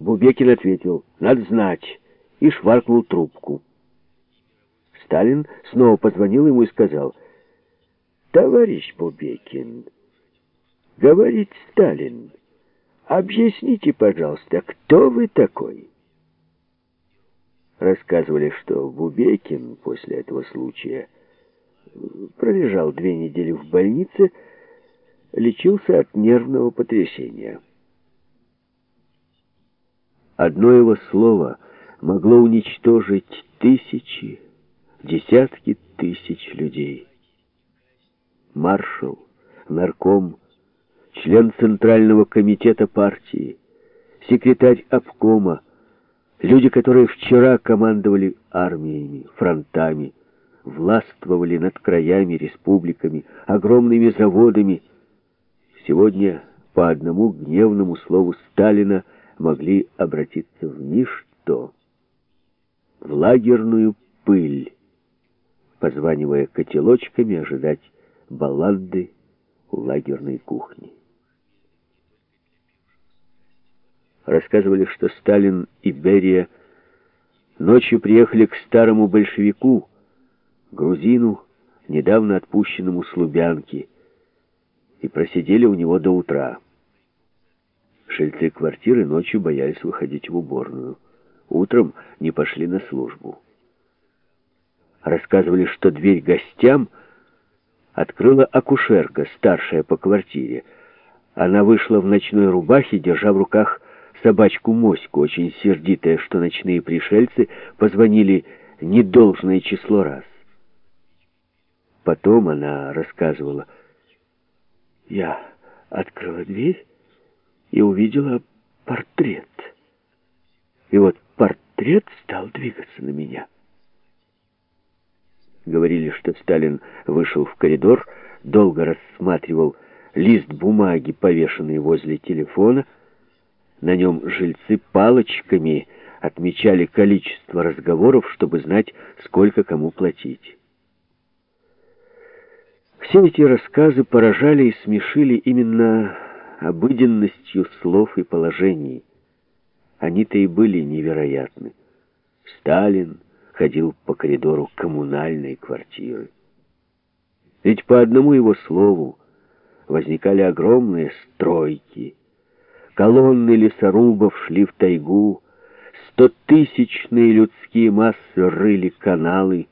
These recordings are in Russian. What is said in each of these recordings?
Бубекин ответил «Надо знать» и шваркнул трубку. Сталин снова позвонил ему и сказал «Товарищ Бубекин, говорит Сталин, объясните, пожалуйста, кто вы такой?» Рассказывали, что Бубекин после этого случая пролежал две недели в больнице, лечился от нервного потрясения. Одно его слово могло уничтожить тысячи, десятки тысяч людей. Маршал, нарком, член Центрального комитета партии, секретарь обкома, люди, которые вчера командовали армиями, фронтами, властвовали над краями, республиками, огромными заводами, сегодня по одному гневному слову Сталина могли обратиться в ничто, в лагерную пыль, позванивая котелочками ожидать баллады у лагерной кухни. Рассказывали, что Сталин и Берия ночью приехали к старому большевику, грузину, недавно отпущенному с Лубянки, и просидели у него до утра. Жильцы квартиры ночью боялись выходить в уборную. Утром не пошли на службу. Рассказывали, что дверь гостям открыла акушерка, старшая по квартире. Она вышла в ночной рубахе, держа в руках собачку Моську, очень сердитая, что ночные пришельцы позвонили недолжное число раз. Потом она рассказывала, «Я открыла дверь, и увидела портрет. И вот портрет стал двигаться на меня. Говорили, что Сталин вышел в коридор, долго рассматривал лист бумаги, повешенный возле телефона. На нем жильцы палочками отмечали количество разговоров, чтобы знать, сколько кому платить. Все эти рассказы поражали и смешили именно обыденностью слов и положений. Они-то и были невероятны. Сталин ходил по коридору коммунальной квартиры. Ведь по одному его слову возникали огромные стройки. Колонны лесорубов шли в тайгу, стотысячные людские массы рыли каналы,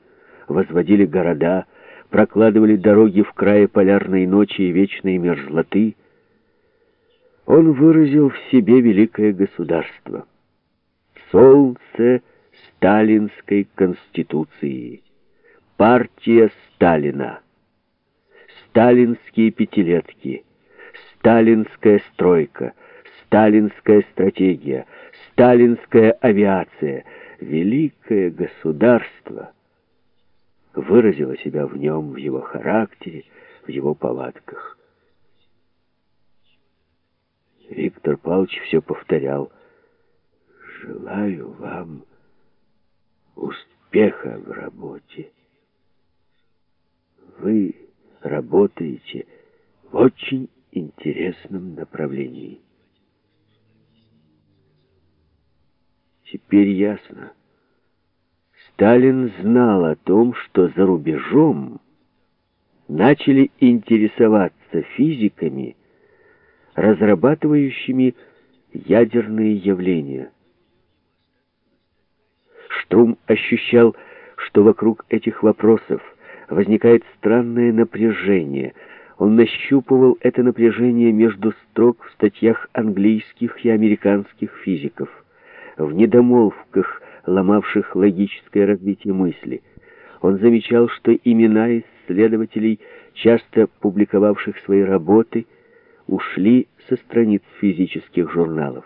возводили города, прокладывали дороги в крае полярной ночи и вечной мерзлоты — он выразил в себе великое государство. Солнце сталинской конституции. Партия Сталина. Сталинские пятилетки. Сталинская стройка. Сталинская стратегия. Сталинская авиация. Великое государство выразило себя в нем, в его характере, в его повадках. Виктор Павлович все повторял. «Желаю вам успеха в работе. Вы работаете в очень интересном направлении». Теперь ясно. Сталин знал о том, что за рубежом начали интересоваться физиками, разрабатывающими ядерные явления. Штрум ощущал, что вокруг этих вопросов возникает странное напряжение. Он нащупывал это напряжение между строк в статьях английских и американских физиков, в недомолвках, ломавших логическое развитие мысли. Он замечал, что имена исследователей, часто публиковавших свои работы, ушли со страниц физических журналов,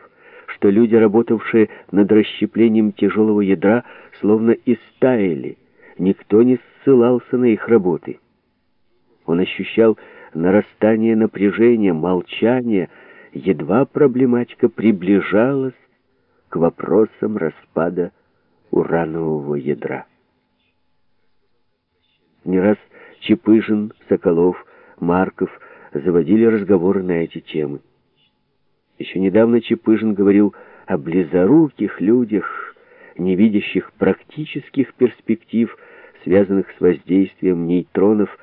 что люди, работавшие над расщеплением тяжелого ядра, словно истаяли, никто не ссылался на их работы. Он ощущал нарастание напряжения, молчания, едва проблематика приближалась к вопросам распада уранового ядра. Не раз Чепыжин, Соколов, Марков заводили разговоры на эти темы. Еще недавно Чепыжин говорил о близоруких людях, не видящих практических перспектив, связанных с воздействием нейтронов